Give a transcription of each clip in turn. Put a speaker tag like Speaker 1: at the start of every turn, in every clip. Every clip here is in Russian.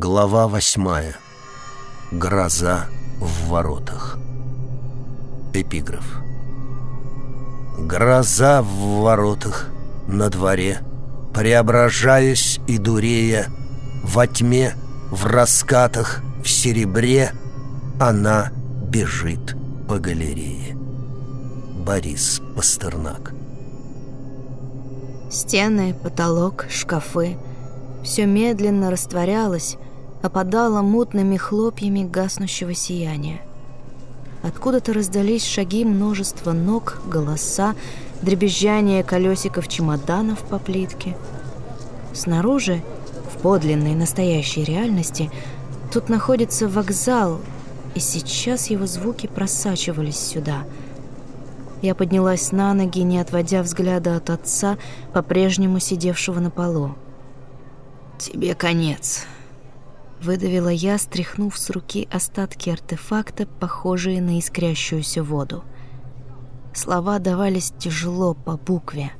Speaker 1: Глава восьмая. Гроза в воротах. Эпиграф. Гроза в воротах на дворе, Преображаясь и дурея, Во тьме, в раскатах, в серебре Она бежит по галерее. Борис Пастернак.
Speaker 2: Стены, потолок, шкафы — все медленно растворялось, опадало мутными хлопьями гаснущего сияния. Откуда-то раздались шаги множества ног, голоса, дребезжание колесиков чемоданов по плитке. Снаружи, в подлинной настоящей реальности, тут находится вокзал, и сейчас его звуки просачивались сюда — я поднялась на ноги, не отводя взгляда от отца, по-прежнему сидевшего на полу. «Тебе конец», — выдавила я, стряхнув с руки остатки артефакта, похожие на искрящуюся воду. Слова давались тяжело по букве.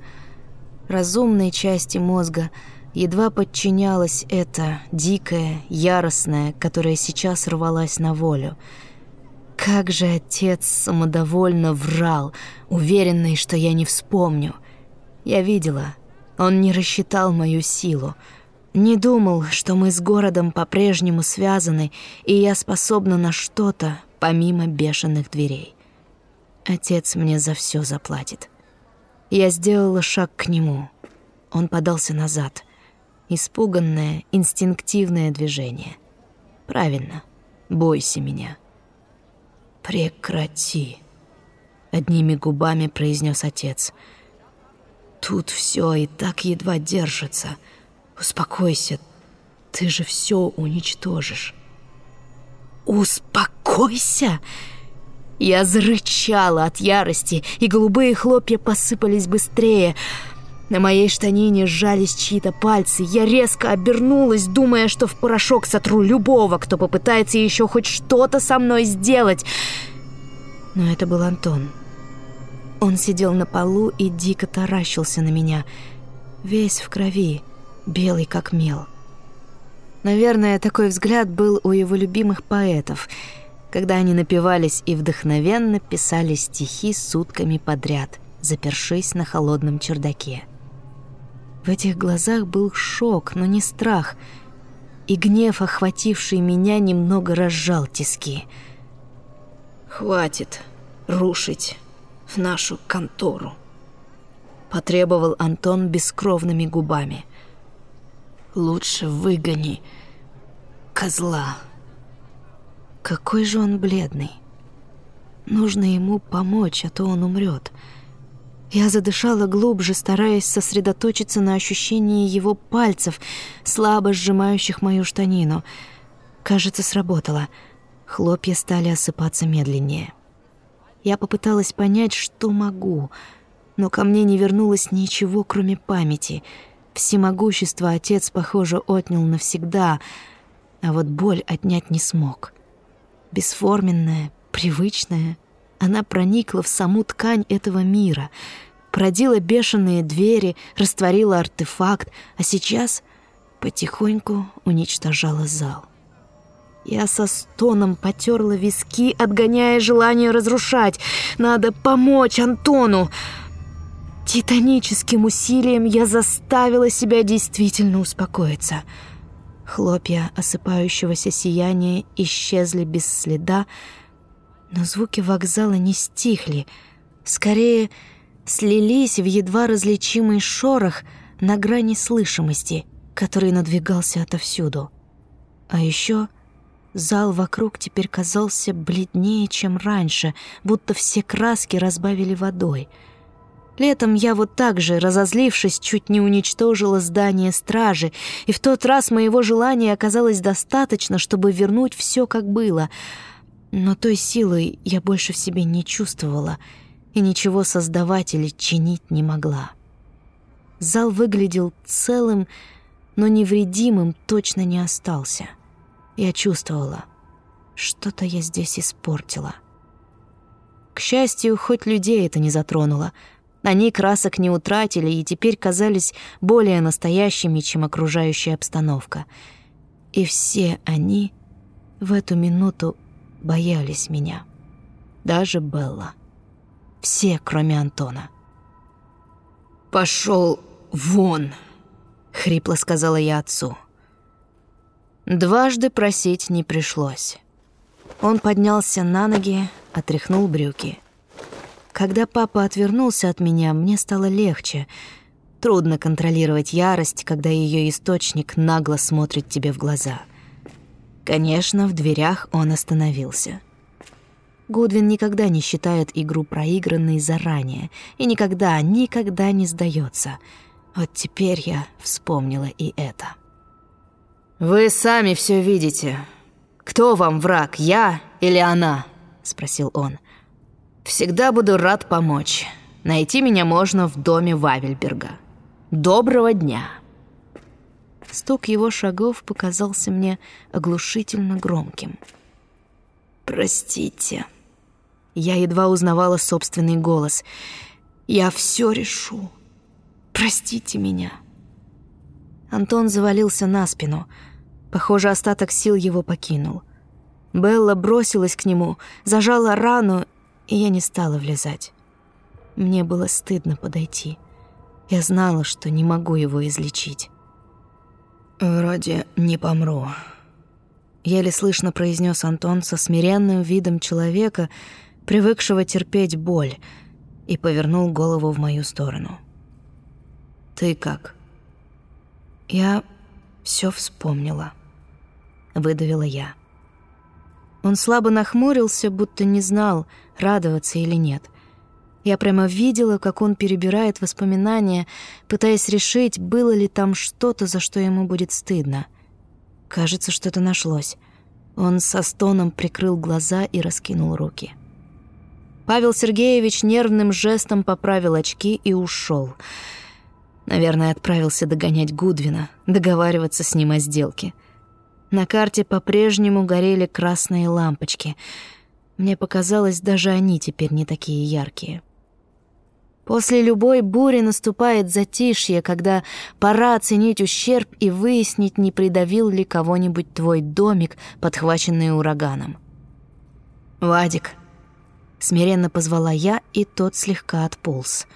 Speaker 2: Разумной части мозга едва подчинялась эта дикая, яростная, которая сейчас рвалась на волю — как же отец самодовольно врал, уверенный, что я не вспомню. Я видела, он не рассчитал мою силу. Не думал, что мы с городом по-прежнему связаны, и я способна на что-то, помимо бешеных дверей. Отец мне за все заплатит. Я сделала шаг к нему. Он подался назад. Испуганное, инстинктивное движение. Правильно, бойся меня. «Прекрати», — одними губами произнес отец. «Тут все и так едва держится. Успокойся, ты же все уничтожишь». «Успокойся!» Я зарычала от ярости, и голубые хлопья посыпались быстрее — на моей штанине сжались чьи-то пальцы. Я резко обернулась, думая, что в порошок сотру любого, кто попытается еще хоть что-то со мной сделать. Но это был Антон. Он сидел на полу и дико таращился на меня. Весь в крови, белый как мел. Наверное, такой взгляд был у его любимых поэтов, когда они напивались и вдохновенно писали стихи сутками подряд, запершись на холодном чердаке. В этих глазах был шок, но не страх, и гнев, охвативший меня, немного разжал тиски. «Хватит рушить нашу контору», — потребовал Антон бескровными губами. «Лучше выгони козла». Какой же он бледный. Нужно ему помочь, а то он умрет. Я задышала глубже, стараясь сосредоточиться на ощущении его пальцев, слабо сжимающих мою штанину. Кажется, сработало. Хлопья стали осыпаться медленнее. Я попыталась понять, что могу, но ко мне не вернулось ничего, кроме памяти. Всемогущество отец, похоже, отнял навсегда, а вот боль отнять не смог. Бесформенная, привычная — она проникла в саму ткань этого мира, продила бешеные двери, растворила артефакт, а сейчас потихоньку уничтожала зал. Я со стоном потерла виски, отгоняя желание разрушать. Надо помочь Антону. Титаническим усилием я заставила себя действительно успокоиться. Хлопья осыпающегося сияния исчезли без следа, но звуки вокзала не стихли, скорее слились в едва различимый шорох на грани слышимости, который надвигался отовсюду. А еще зал вокруг теперь казался бледнее, чем раньше, будто все краски разбавили водой. Летом я вот так же, разозлившись, чуть не уничтожила здание стражи, и в тот раз моего желания оказалось достаточно, чтобы вернуть все как было — но той силы я больше в себе не чувствовала и ничего создавать или чинить не могла. Зал выглядел целым, но невредимым точно не остался. Я чувствовала, что-то я здесь испортила. К счастью, хоть людей это не затронуло. Они красок не утратили и теперь казались более настоящими, чем окружающая обстановка — И все они в эту минуту боялись меня. Даже Белла. Все, кроме Антона. «Пошел вон!» — хрипло сказала я отцу. Дважды просить не пришлось. Он поднялся на ноги, отряхнул брюки. Когда папа отвернулся от меня, мне стало легче. Трудно контролировать ярость, когда ее источник нагло смотрит тебе в глаза. Конечно, в дверях он остановился. Гудвин никогда не считает игру проигранной заранее и никогда, никогда не сдается. Вот теперь я вспомнила и это. «Вы сами все видите. Кто вам враг, я или она?» — спросил он. «Всегда буду рад помочь. Найти меня можно в доме Вавельберга. Доброго дня!» Стук его шагов показался мне оглушительно громким. «Простите», я едва узнавала собственный голос. «Я все решу. Простите меня». Антон завалился на спину. Похоже, остаток сил его покинул. Белла бросилась к нему, зажала рану, и я не стала влезать. Мне было стыдно подойти. Я знала, что не могу его излечить. «Вроде не помру», — еле слышно произнес Антон со смиренным видом человека, привыкшего терпеть боль, и повернул голову в мою сторону. «Ты как?» «Я все вспомнила», — выдавила я. Он слабо нахмурился, будто не знал, радоваться или нет. Я прямо видела, как он перебирает воспоминания, пытаясь решить, было ли там что-то, за что ему будет стыдно. Кажется, что-то нашлось. Он со стоном прикрыл глаза и раскинул руки. Павел Сергеевич нервным жестом поправил очки и ушел. Наверное, отправился догонять Гудвина, договариваться с ним о сделке. На карте по-прежнему горели красные лампочки. Мне показалось, даже они теперь не такие яркие. После любой бури наступает затишье, когда пора оценить ущерб и выяснить, не придавил ли кого-нибудь твой домик, подхваченный ураганом. «Вадик», Смиренно позвала я, и тот слегка отполз.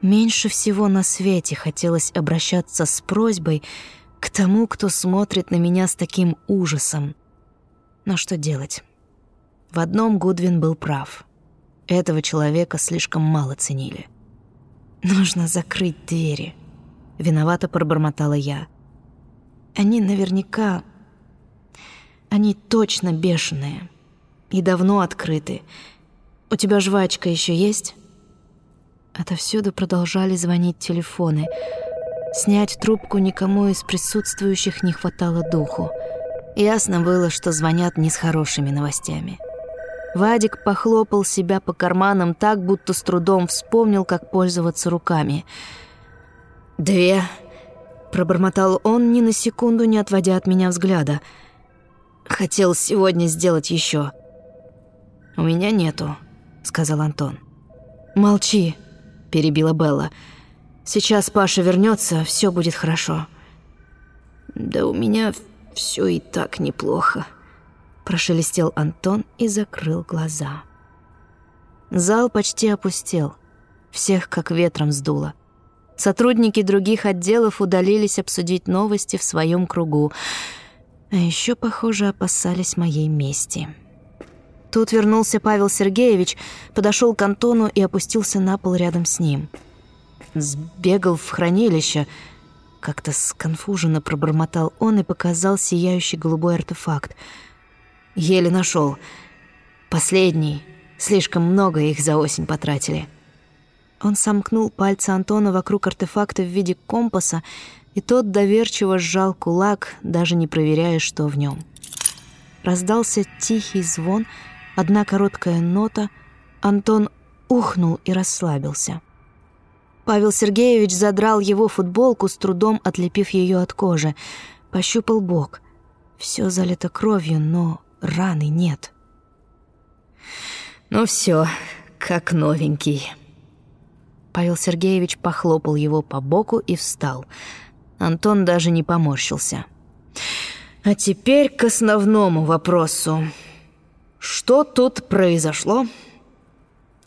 Speaker 2: Меньше всего на свете хотелось обращаться с просьбой к тому, кто смотрит на меня с таким ужасом. Но что делать? В одном Гудвин был прав. Этого человека слишком мало ценили. «Нужно закрыть двери», — виновато пробормотала я. «Они наверняка... Они точно бешеные» и давно открыты. У тебя жвачка еще есть?» Отовсюду продолжали звонить телефоны. Снять трубку никому из присутствующих не хватало духу. Ясно было, что звонят не с хорошими новостями. Вадик похлопал себя по карманам так, будто с трудом вспомнил, как пользоваться руками. «Две», — пробормотал он, ни на секунду не отводя от меня взгляда. «Хотел сегодня сделать еще. «У меня нету», — сказал Антон. «Молчи», — перебила Белла. «Сейчас Паша вернется, все будет хорошо». «Да у меня все и так неплохо», — прошелестел Антон и закрыл глаза. Зал почти опустел. Всех как ветром сдуло. Сотрудники других отделов удалились обсудить новости в своем кругу. А еще, похоже, опасались моей мести. Тут вернулся Павел Сергеевич, подошел к Антону и опустился на пол рядом с ним. Сбегал в хранилище. Как-то сконфуженно пробормотал он и показал сияющий голубой артефакт. Еле нашел. Последний. Слишком много их за осень потратили. Он сомкнул пальцы Антона вокруг артефакта в виде компаса, и тот доверчиво сжал кулак, даже не проверяя, что в нем. Раздался тихий звон — Одна короткая нота, Антон ухнул и расслабился. Павел Сергеевич задрал его футболку, с трудом отлепив ее от кожи. Пощупал бок. Все залито кровью, но раны нет. «Ну все, как новенький». Павел Сергеевич похлопал его по боку и встал. Антон даже не поморщился. А теперь к основному вопросу. Что тут произошло?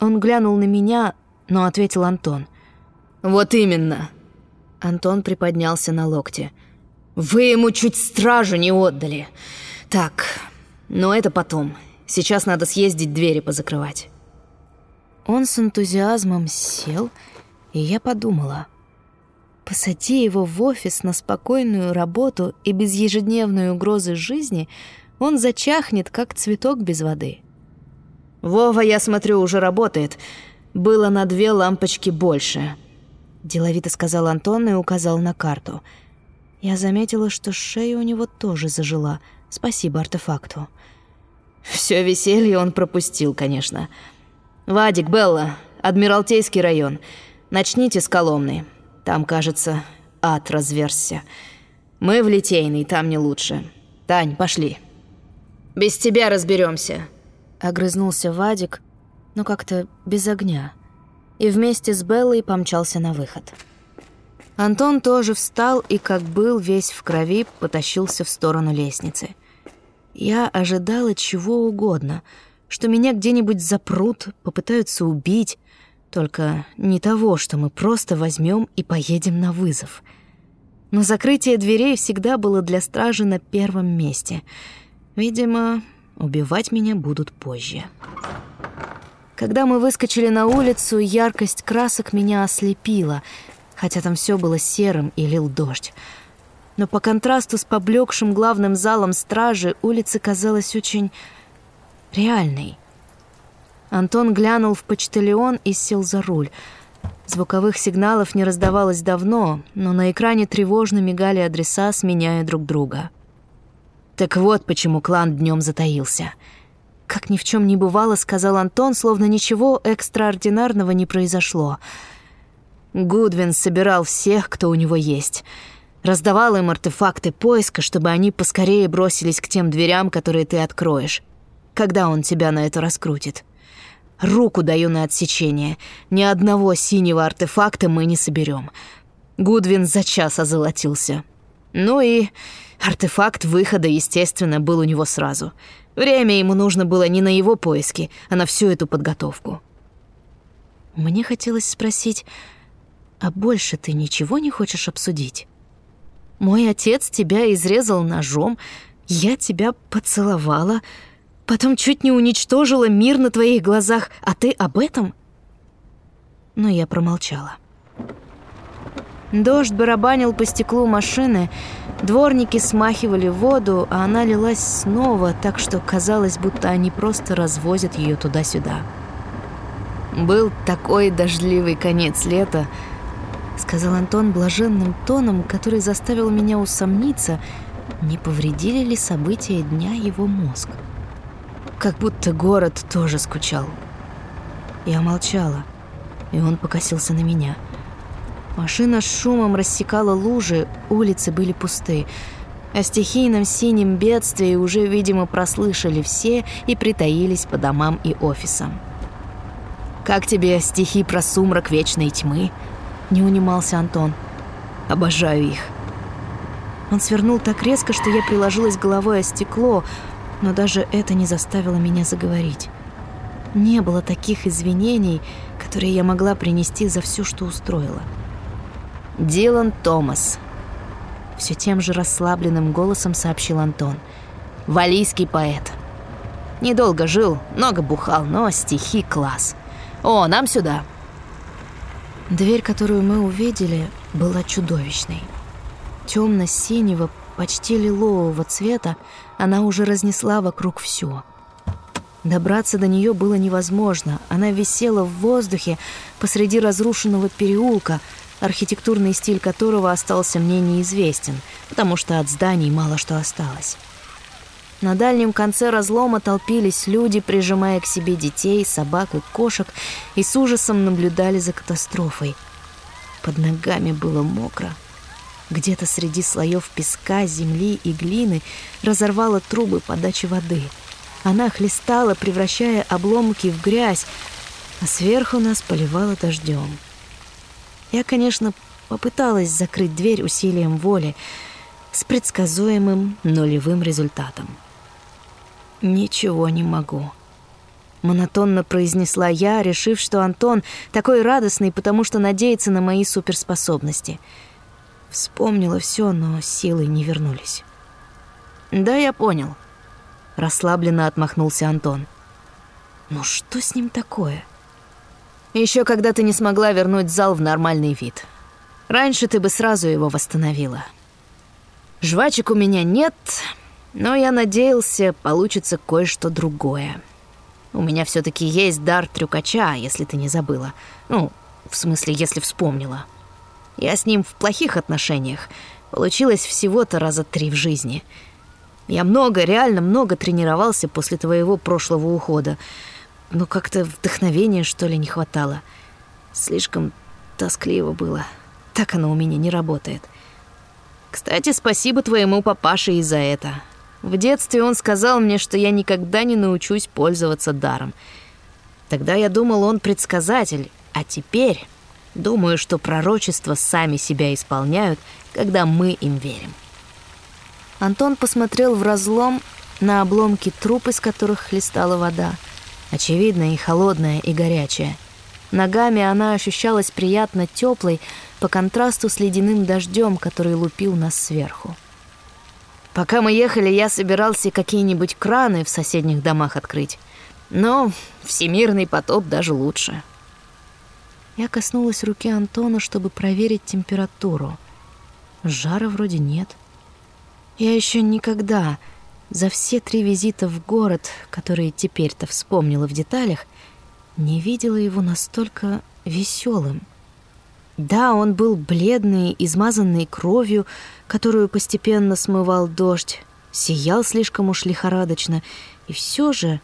Speaker 2: Он глянул на меня, но ответил Антон. Вот именно. Антон приподнялся на локте. Вы ему чуть стражу не отдали. Так, но это потом. Сейчас надо съездить двери позакрывать. Он с энтузиазмом сел, и я подумала — Посади его в офис на спокойную работу и без ежедневной угрозы жизни, он зачахнет, как цветок без воды. «Вова, я смотрю, уже работает. Было на две лампочки больше», — деловито сказал Антон и указал на карту. Я заметила, что шея у него тоже зажила. Спасибо артефакту. Все веселье он пропустил, конечно. «Вадик, Белла, Адмиралтейский район. Начните с Коломны. Там, кажется, ад разверзся. Мы в Литейный, там не лучше. Тань, пошли. Без тебя разберемся. Огрызнулся Вадик, но как-то без огня. И вместе с Беллой помчался на выход. Антон тоже встал и, как был весь в крови, потащился в сторону лестницы. Я ожидала чего угодно, что меня где-нибудь запрут, попытаются убить, только не того, что мы просто возьмем и поедем на вызов. Но закрытие дверей всегда было для стражи на первом месте. Видимо, убивать меня будут позже. Когда мы выскочили на улицу, яркость красок меня ослепила, хотя там все было серым и лил дождь. Но по контрасту с поблекшим главным залом стражи улица казалась очень реальной — Антон глянул в почтальон и сел за руль. Звуковых сигналов не раздавалось давно, но на экране тревожно мигали адреса, сменяя друг друга. Так вот почему клан днем затаился. Как ни в чем не бывало, сказал Антон, словно ничего экстраординарного не произошло. Гудвин собирал всех, кто у него есть. Раздавал им артефакты поиска, чтобы они поскорее бросились к тем дверям, которые ты откроешь. Когда он тебя на это раскрутит? Руку даю на отсечение. Ни одного синего артефакта мы не соберем. Гудвин за час озолотился. Ну и артефакт выхода, естественно, был у него сразу. Время ему нужно было не на его поиски, а на всю эту подготовку. Мне хотелось спросить, а больше ты ничего не хочешь обсудить? Мой отец тебя изрезал ножом, я тебя поцеловала — Потом чуть не уничтожила мир на твоих глазах, а ты об этом? Но я промолчала. Дождь барабанил по стеклу машины, дворники смахивали воду, а она лилась снова, так что казалось, будто они просто развозят ее туда-сюда. «Был такой дождливый конец лета», — сказал Антон блаженным тоном, который заставил меня усомниться, не повредили ли события дня его мозг. Как будто город тоже скучал. Я молчала, и он покосился на меня. Машина с шумом рассекала лужи, улицы были пусты. О стихийном синем бедствии уже, видимо, прослышали все и притаились по домам и офисам. «Как тебе стихи про сумрак вечной тьмы?» — не унимался Антон. «Обожаю их». Он свернул так резко, что я приложилась головой о стекло, но даже это не заставило меня заговорить. Не было таких извинений, которые я могла принести за все, что устроила. «Дилан Томас», — все тем же расслабленным голосом сообщил Антон. «Валийский поэт. Недолго жил, много бухал, но стихи класс. О, нам сюда!» Дверь, которую мы увидели, была чудовищной. Темно-синего, почти лилового цвета, она уже разнесла вокруг все. Добраться до нее было невозможно. Она висела в воздухе посреди разрушенного переулка, архитектурный стиль которого остался мне неизвестен, потому что от зданий мало что осталось. На дальнем конце разлома толпились люди, прижимая к себе детей, собак и кошек, и с ужасом наблюдали за катастрофой. Под ногами было мокро. Где-то среди слоев песка, земли и глины разорвала трубы подачи воды. Она хлестала, превращая обломки в грязь, а сверху нас поливала дождем. Я, конечно, попыталась закрыть дверь усилием воли. с предсказуемым нулевым результатом. «Ничего не могу», — монотонно произнесла я, решив, что Антон такой радостный, потому что надеется на мои суперспособности. Вспомнила все, но силы не вернулись. «Да, я понял», — расслабленно отмахнулся Антон. «Ну что с ним такое?» Еще когда ты не смогла вернуть зал в нормальный вид. Раньше ты бы сразу его восстановила. Жвачек у меня нет, но я надеялся, получится кое-что другое. У меня все таки есть дар трюкача, если ты не забыла. Ну, в смысле, если вспомнила. Я с ним в плохих отношениях. Получилось всего-то раза три в жизни. Я много, реально много тренировался после твоего прошлого ухода но как-то вдохновения, что ли, не хватало. Слишком тоскливо было. Так оно у меня не работает. Кстати, спасибо твоему папаше и за это. В детстве он сказал мне, что я никогда не научусь пользоваться даром. Тогда я думал, он предсказатель, а теперь думаю, что пророчества сами себя исполняют, когда мы им верим. Антон посмотрел в разлом на обломки труп, из которых хлестала вода — очевидная и холодная, и горячая. Ногами она ощущалась приятно теплой по контрасту с ледяным дождем, который лупил нас сверху. Пока мы ехали, я собирался какие-нибудь краны в соседних домах открыть. Но всемирный потоп даже лучше. Я коснулась руки Антона, чтобы проверить температуру. Жара вроде нет. Я еще никогда за все три визита в город, которые теперь-то вспомнила в деталях, не видела его настолько веселым. Да, он был бледный, измазанный кровью, которую постепенно смывал дождь, сиял слишком уж лихорадочно, и все же,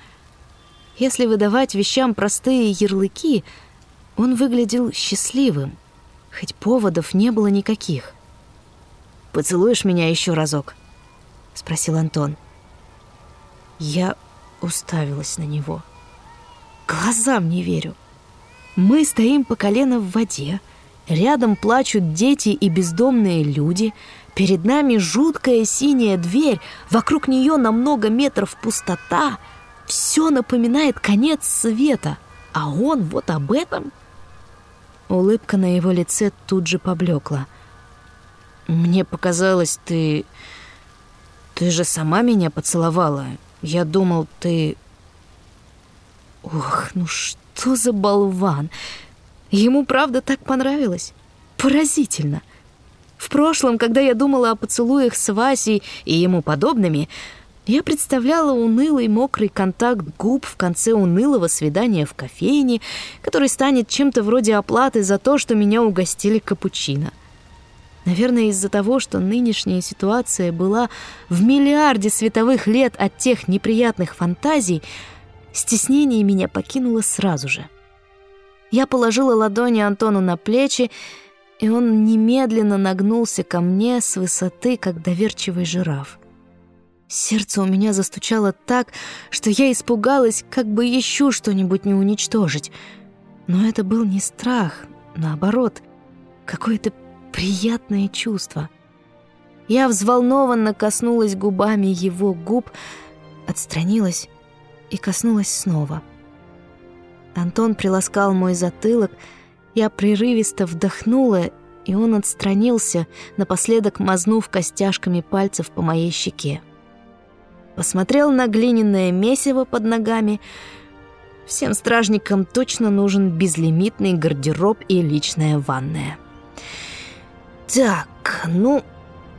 Speaker 2: если выдавать вещам простые ярлыки, он выглядел счастливым, хоть поводов не было никаких. «Поцелуешь меня еще разок?» — спросил Антон. Я уставилась на него. Глазам не верю. Мы стоим по колено в воде, рядом плачут дети и бездомные люди, перед нами жуткая синяя дверь, вокруг нее на много метров пустота. Все напоминает конец света, а он вот об этом. Улыбка на его лице тут же поблекла. Мне показалось, ты... Ты же сама меня поцеловала, я думал, ты... Ох, ну что за болван! Ему правда так понравилось? Поразительно! В прошлом, когда я думала о поцелуях с Васей и ему подобными, я представляла унылый мокрый контакт губ в конце унылого свидания в кофейне, который станет чем-то вроде оплаты за то, что меня угостили капучино — Наверное, из-за того, что нынешняя ситуация была в миллиарде световых лет от тех неприятных фантазий, стеснение меня покинуло сразу же. Я положила ладони Антону на плечи, и он немедленно нагнулся ко мне с высоты, как доверчивый жираф. Сердце у меня застучало так, что я испугалась, как бы еще что-нибудь не уничтожить. Но это был не страх, наоборот, какое-то приятное чувство. Я взволнованно коснулась губами его губ, отстранилась и коснулась снова. Антон приласкал мой затылок, я прерывисто вдохнула, и он отстранился, напоследок мазнув костяшками пальцев по моей щеке. Посмотрел на глиняное месиво под ногами. Всем стражникам точно нужен безлимитный гардероб и личная ванная. «Так, ну,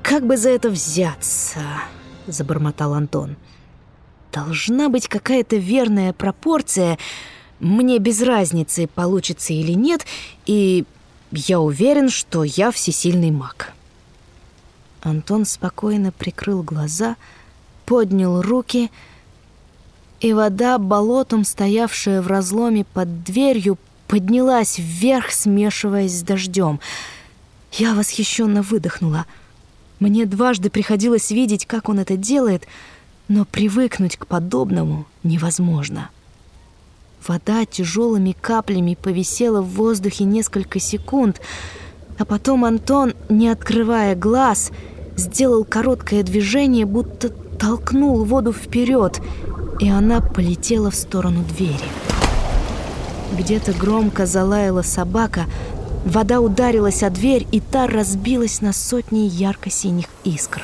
Speaker 2: как бы за это взяться?» — забормотал Антон. «Должна быть какая-то верная пропорция. Мне без разницы, получится или нет, и я уверен, что я всесильный маг». Антон спокойно прикрыл глаза, поднял руки, и вода, болотом стоявшая в разломе под дверью, поднялась вверх, смешиваясь с дождем — я восхищенно выдохнула. Мне дважды приходилось видеть, как он это делает, но привыкнуть к подобному невозможно. Вода тяжелыми каплями повисела в воздухе несколько секунд, а потом Антон, не открывая глаз, сделал короткое движение, будто толкнул воду вперед, и она полетела в сторону двери. Где-то громко залаяла собака, вода ударилась о дверь, и та разбилась на сотни ярко-синих искр.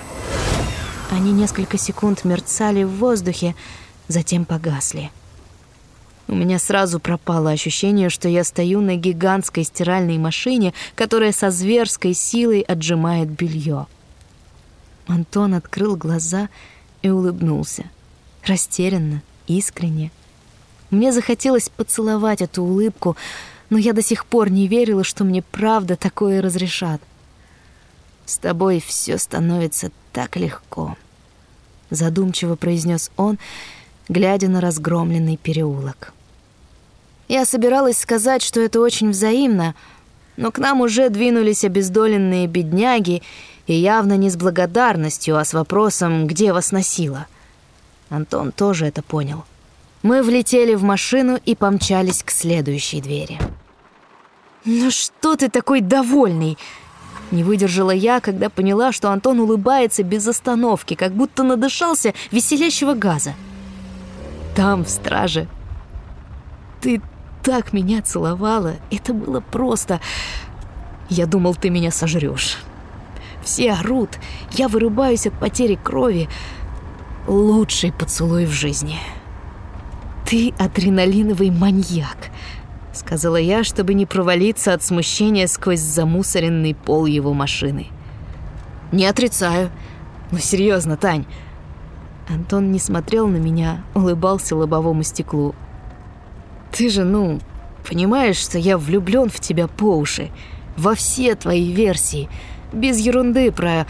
Speaker 2: Они несколько секунд мерцали в воздухе, затем погасли. У меня сразу пропало ощущение, что я стою на гигантской стиральной машине, которая со зверской силой отжимает белье. Антон открыл глаза и улыбнулся. Растерянно, искренне. Мне захотелось поцеловать эту улыбку, но я до сих пор не верила, что мне правда такое разрешат. «С тобой все становится так легко», — задумчиво произнес он, глядя на разгромленный переулок. Я собиралась сказать, что это очень взаимно, но к нам уже двинулись обездоленные бедняги, и явно не с благодарностью, а с вопросом, где вас носило. Антон тоже это понял. Мы влетели в машину и помчались к следующей двери. «Ну что ты такой довольный?» Не выдержала я, когда поняла, что Антон улыбается без остановки, как будто надышался веселящего газа. Там, в страже. Ты так меня целовала, это было просто... Я думал, ты меня сожрешь. Все орут, я вырубаюсь от потери крови. Лучший поцелуй в жизни. Ты адреналиновый маньяк, сказала я, чтобы не провалиться от смущения сквозь замусоренный пол его машины. Не отрицаю. Ну серьезно, Тань. Антон не смотрел на меня, улыбался лобовому стеклу. Ты же, ну, понимаешь, что я влюблен в тебя по уши, во все твои версии. Без ерунды про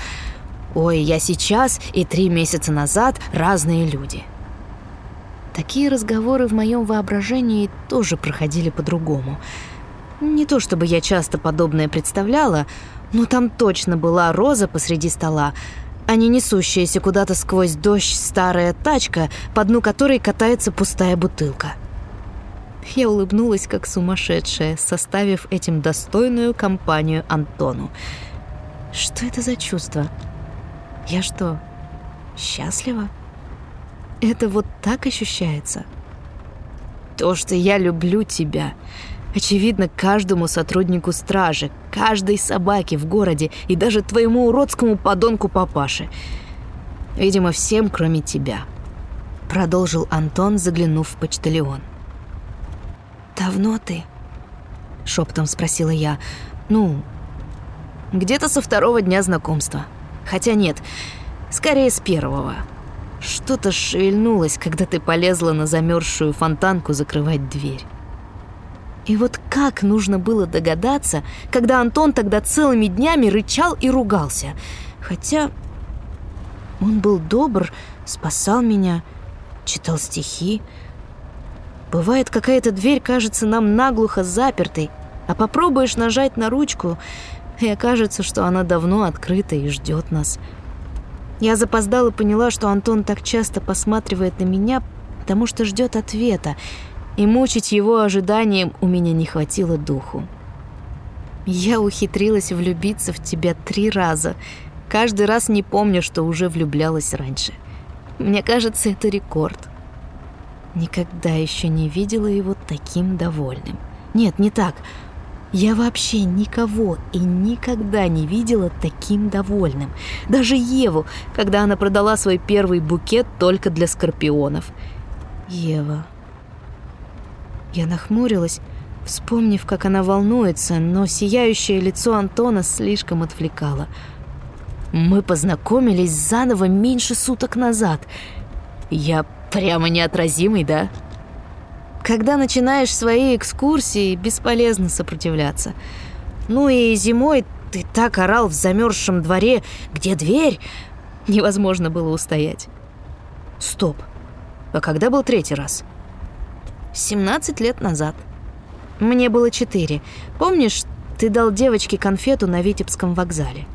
Speaker 2: «Ой, я сейчас и три месяца назад разные люди». Такие разговоры в моем воображении тоже проходили по-другому. Не то чтобы я часто подобное представляла, но там точно была роза посреди стола, а не несущаяся куда-то сквозь дождь старая тачка, по дну которой катается пустая бутылка. Я улыбнулась, как сумасшедшая, составив этим достойную компанию Антону. Что это за чувство? Я что, счастлива? Это вот так ощущается? То, что я люблю тебя, очевидно каждому сотруднику стражи, каждой собаке в городе и даже твоему уродскому подонку папаше. Видимо, всем, кроме тебя. Продолжил Антон, заглянув в почтальон. «Давно ты?» — шептом спросила я. «Ну, где-то со второго дня знакомства. Хотя нет, скорее с первого. Что-то шевельнулось, когда ты полезла на замерзшую фонтанку закрывать дверь. И вот как нужно было догадаться, когда Антон тогда целыми днями рычал и ругался. Хотя он был добр, спасал меня, читал стихи. Бывает, какая-то дверь кажется нам наглухо запертой, а попробуешь нажать на ручку, и окажется, что она давно открыта и ждет нас. Я запоздала поняла, что Антон так часто посматривает на меня, потому что ждет ответа, и мучить его ожиданием у меня не хватило духу. Я ухитрилась влюбиться в тебя три раза. Каждый раз не помню, что уже влюблялась раньше. Мне кажется, это рекорд. Никогда еще не видела его таким довольным. Нет, не так. Я вообще никого и никогда не видела таким довольным. Даже Еву, когда она продала свой первый букет только для скорпионов. Ева. Я нахмурилась, вспомнив, как она волнуется, но сияющее лицо Антона слишком отвлекало. Мы познакомились заново меньше суток назад. Я прямо неотразимый, да? Когда начинаешь свои экскурсии, бесполезно сопротивляться. Ну и зимой ты так орал в замерзшем дворе, где дверь, невозможно было устоять. Стоп. А когда был третий раз? 17 лет назад. Мне было четыре. Помнишь, ты дал девочке конфету на Витебском вокзале?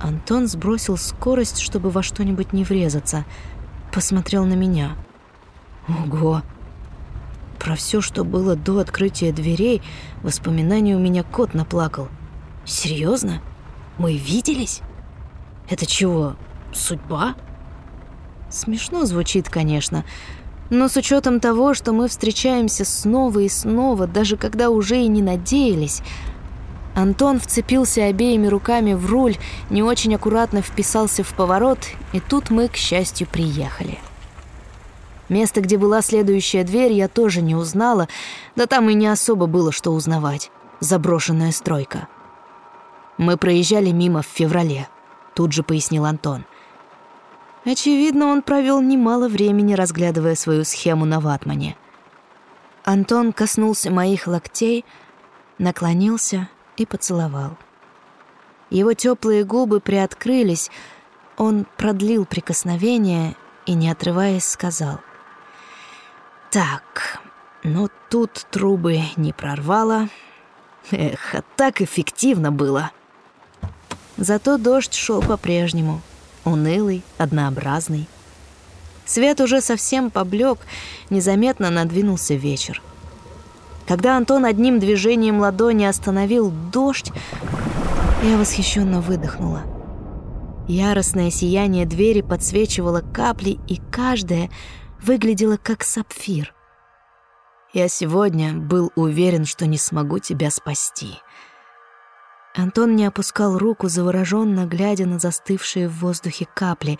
Speaker 2: Антон сбросил скорость, чтобы во что-нибудь не врезаться. Посмотрел на меня. Ого! Про все, что было до открытия дверей, воспоминания у меня кот наплакал. Серьезно? Мы виделись? Это чего, судьба? Смешно звучит, конечно, но с учетом того, что мы встречаемся снова и снова, даже когда уже и не надеялись, Антон вцепился обеими руками в руль, не очень аккуратно вписался в поворот, и тут мы, к счастью, приехали. Место, где была следующая дверь, я тоже не узнала, да там и не особо было что узнавать. Заброшенная стройка. Мы проезжали мимо в феврале, тут же пояснил Антон. Очевидно, он провел немало времени, разглядывая свою схему на ватмане. Антон коснулся моих локтей, наклонился и поцеловал. Его теплые губы приоткрылись, он продлил прикосновение и, не отрываясь, сказал. «Так, ну тут трубы не прорвало. Эх, а так эффективно было!» Зато дождь шел по-прежнему, унылый, однообразный. Свет уже совсем поблек, незаметно надвинулся вечер. Когда Антон одним движением ладони остановил дождь, я восхищенно выдохнула. Яростное сияние двери подсвечивало капли, и каждая выглядела как сапфир. Я сегодня был уверен, что не смогу тебя спасти. Антон не опускал руку, завороженно глядя на застывшие в воздухе капли.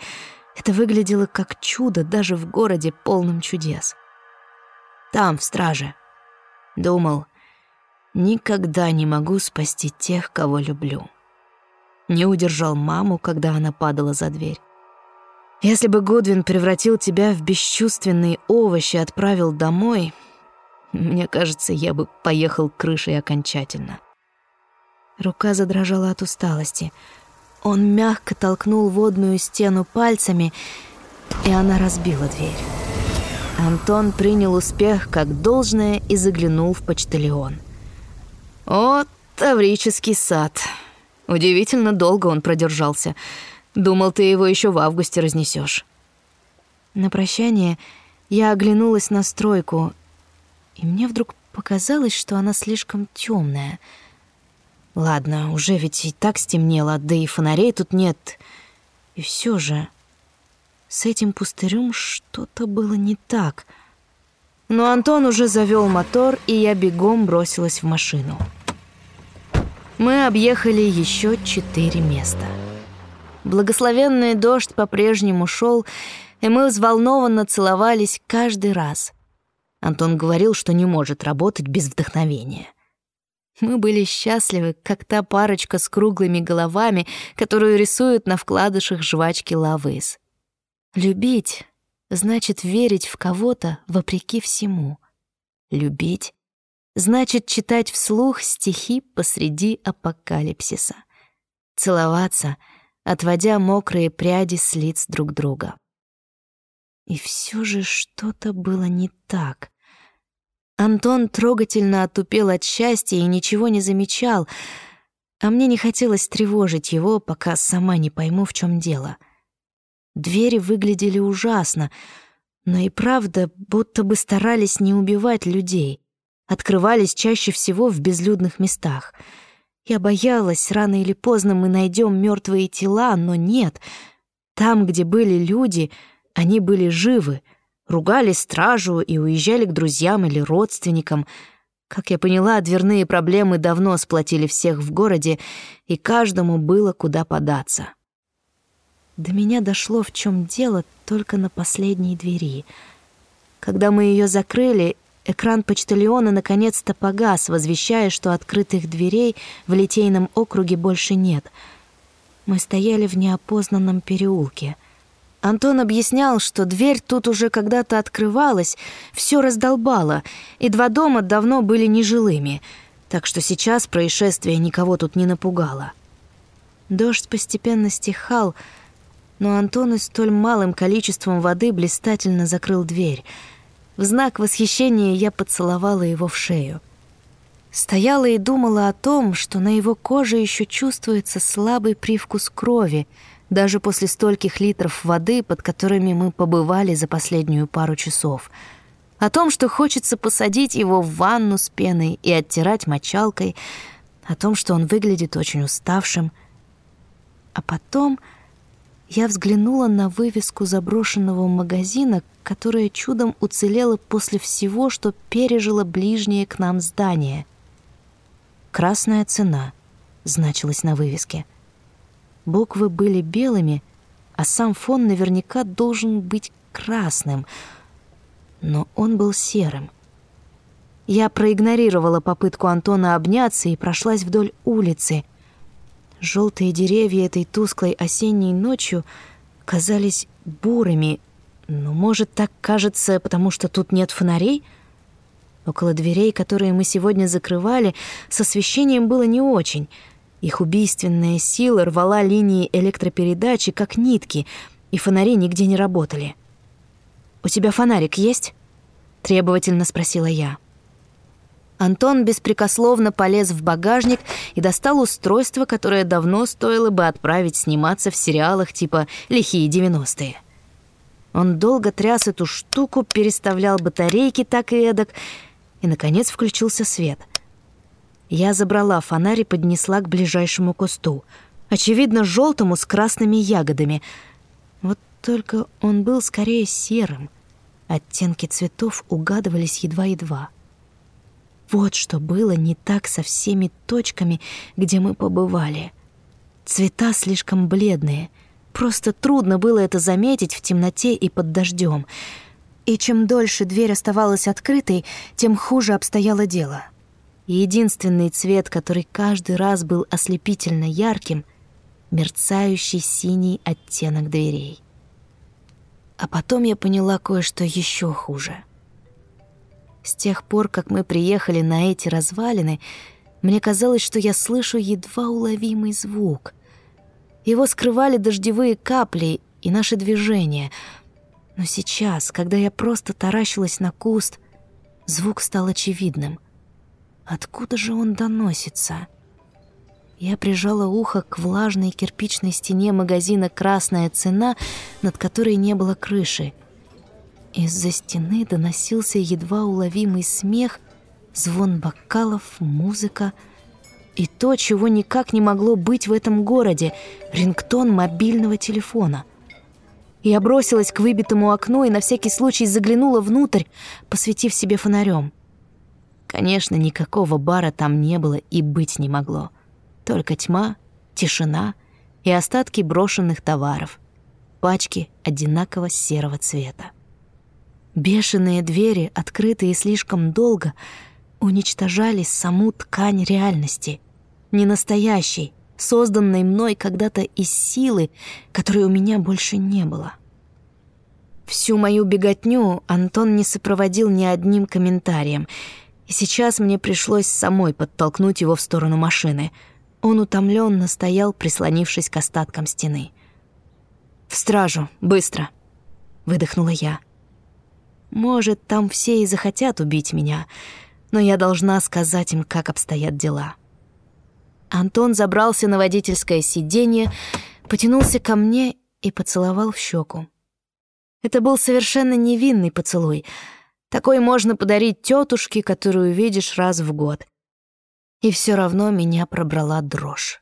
Speaker 2: Это выглядело как чудо даже в городе, полном чудес. Там, в страже. Думал, никогда не могу спасти тех, кого люблю. Не удержал маму, когда она падала за дверь. Если бы Гудвин превратил тебя в бесчувственный овощ и отправил домой, мне кажется, я бы поехал крышей окончательно. Рука задрожала от усталости. Он мягко толкнул водную стену пальцами, и она разбила дверь. Антон принял успех как должное и заглянул в почтальон. «О, Таврический сад!» Удивительно долго он продержался. Думал, ты его еще в августе разнесешь. На прощание я оглянулась на стройку, и мне вдруг показалось, что она слишком темная — Ладно, уже ведь и так стемнело, да и фонарей тут нет. И все же с этим пустырем что-то было не так. Но Антон уже завел мотор, и я бегом бросилась в машину. Мы объехали еще четыре места. Благословенный дождь по-прежнему шел, и мы взволнованно целовались каждый раз. Антон говорил, что не может работать без вдохновения. Мы были счастливы, как та парочка с круглыми головами, которую рисуют на вкладышах жвачки Лавыс. Любить значит верить в кого-то вопреки всему. Любить значит читать вслух стихи посреди апокалипсиса. Целоваться, отводя мокрые пряди с лиц друг друга. И все же что-то было не так. Антон трогательно отупел от счастья и ничего не замечал, а мне не хотелось тревожить его, пока сама не пойму, в чем дело. Двери выглядели ужасно, но и правда, будто бы старались не убивать людей. Открывались чаще всего в безлюдных местах. Я боялась, рано или поздно мы найдем мертвые тела, но нет. Там, где были люди, они были живы — ругали стражу и уезжали к друзьям или родственникам. Как я поняла, дверные проблемы давно сплотили всех в городе, и каждому было куда податься. До меня дошло, в чем дело, только на последней двери. Когда мы ее закрыли, экран почтальона наконец-то погас, возвещая, что открытых дверей в Литейном округе больше нет. Мы стояли в неопознанном переулке — Антон объяснял, что дверь тут уже когда-то открывалась, все раздолбало, и два дома давно были нежилыми, так что сейчас происшествие никого тут не напугало. Дождь постепенно стихал, но Антон и столь малым количеством воды блистательно закрыл дверь. В знак восхищения я поцеловала его в шею. Стояла и думала о том, что на его коже еще чувствуется слабый привкус крови — даже после стольких литров воды, под которыми мы побывали за последнюю пару часов. О том, что хочется посадить его в ванну с пеной и оттирать мочалкой, о том, что он выглядит очень уставшим. А потом я взглянула на вывеску заброшенного магазина, которая чудом уцелела после всего, что пережило ближнее к нам здание. «Красная цена», — значилось на вывеске. Буквы были белыми, а сам фон наверняка должен быть красным, но он был серым. Я проигнорировала попытку Антона обняться и прошлась вдоль улицы — Желтые деревья этой тусклой осенней ночью казались бурыми, но, может, так кажется, потому что тут нет фонарей? Около дверей, которые мы сегодня закрывали, с освещением было не очень. Их убийственная сила рвала линии электропередачи, как нитки, и фонари нигде не работали. «У тебя фонарик есть?» — требовательно спросила я. Антон беспрекословно полез в багажник и достал устройство, которое давно стоило бы отправить сниматься в сериалах типа «Лихие 90-е». Он долго тряс эту штуку, переставлял батарейки так и эдак, и, наконец, включился свет. Я забрала фонарь и поднесла к ближайшему кусту. Очевидно, желтому с красными ягодами. Вот только он был скорее серым. Оттенки цветов угадывались едва-едва. Вот что было не так со всеми точками, где мы побывали. Цвета слишком бледные. Просто трудно было это заметить в темноте и под дождем. И чем дольше дверь оставалась открытой, тем хуже обстояло дело. Единственный цвет, который каждый раз был ослепительно ярким — мерцающий синий оттенок дверей. А потом я поняла кое-что еще хуже — с тех пор, как мы приехали на эти развалины, мне казалось, что я слышу едва уловимый звук. Его скрывали дождевые капли и наши движения. Но сейчас, когда я просто таращилась на куст, звук стал очевидным. Откуда же он доносится? Я прижала ухо к влажной кирпичной стене магазина «Красная цена», над которой не было крыши — из-за стены доносился едва уловимый смех, звон бокалов, музыка и то, чего никак не могло быть в этом городе — рингтон мобильного телефона. Я бросилась к выбитому окну и на всякий случай заглянула внутрь, посветив себе фонарем. Конечно, никакого бара там не было и быть не могло. Только тьма, тишина и остатки брошенных товаров. Пачки одинаково серого цвета. Бешеные двери, открытые слишком долго, уничтожали саму ткань реальности. Не настоящей, созданной мной когда-то из силы, которой у меня больше не было. Всю мою беготню Антон не сопроводил ни одним комментарием, и сейчас мне пришлось самой подтолкнуть его в сторону машины. Он утомленно стоял, прислонившись к остаткам стены. «В стражу, быстро!» — выдохнула я. Может, там все и захотят убить меня, но я должна сказать им, как обстоят дела. Антон забрался на водительское сиденье, потянулся ко мне и поцеловал в щеку. Это был совершенно невинный поцелуй. Такой можно подарить тетушке, которую видишь раз в год. И все равно меня пробрала дрожь.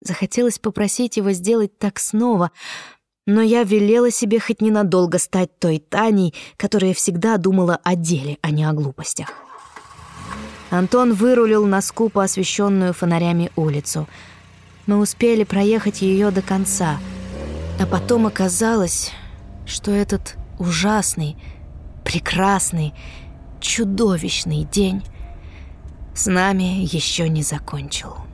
Speaker 2: Захотелось попросить его сделать так снова, но я велела себе хоть ненадолго стать той Таней, которая всегда думала о деле, а не о глупостях. Антон вырулил на скупо освещенную фонарями улицу. Мы успели проехать ее до конца, а потом оказалось, что этот ужасный, прекрасный, чудовищный день с нами еще не закончил.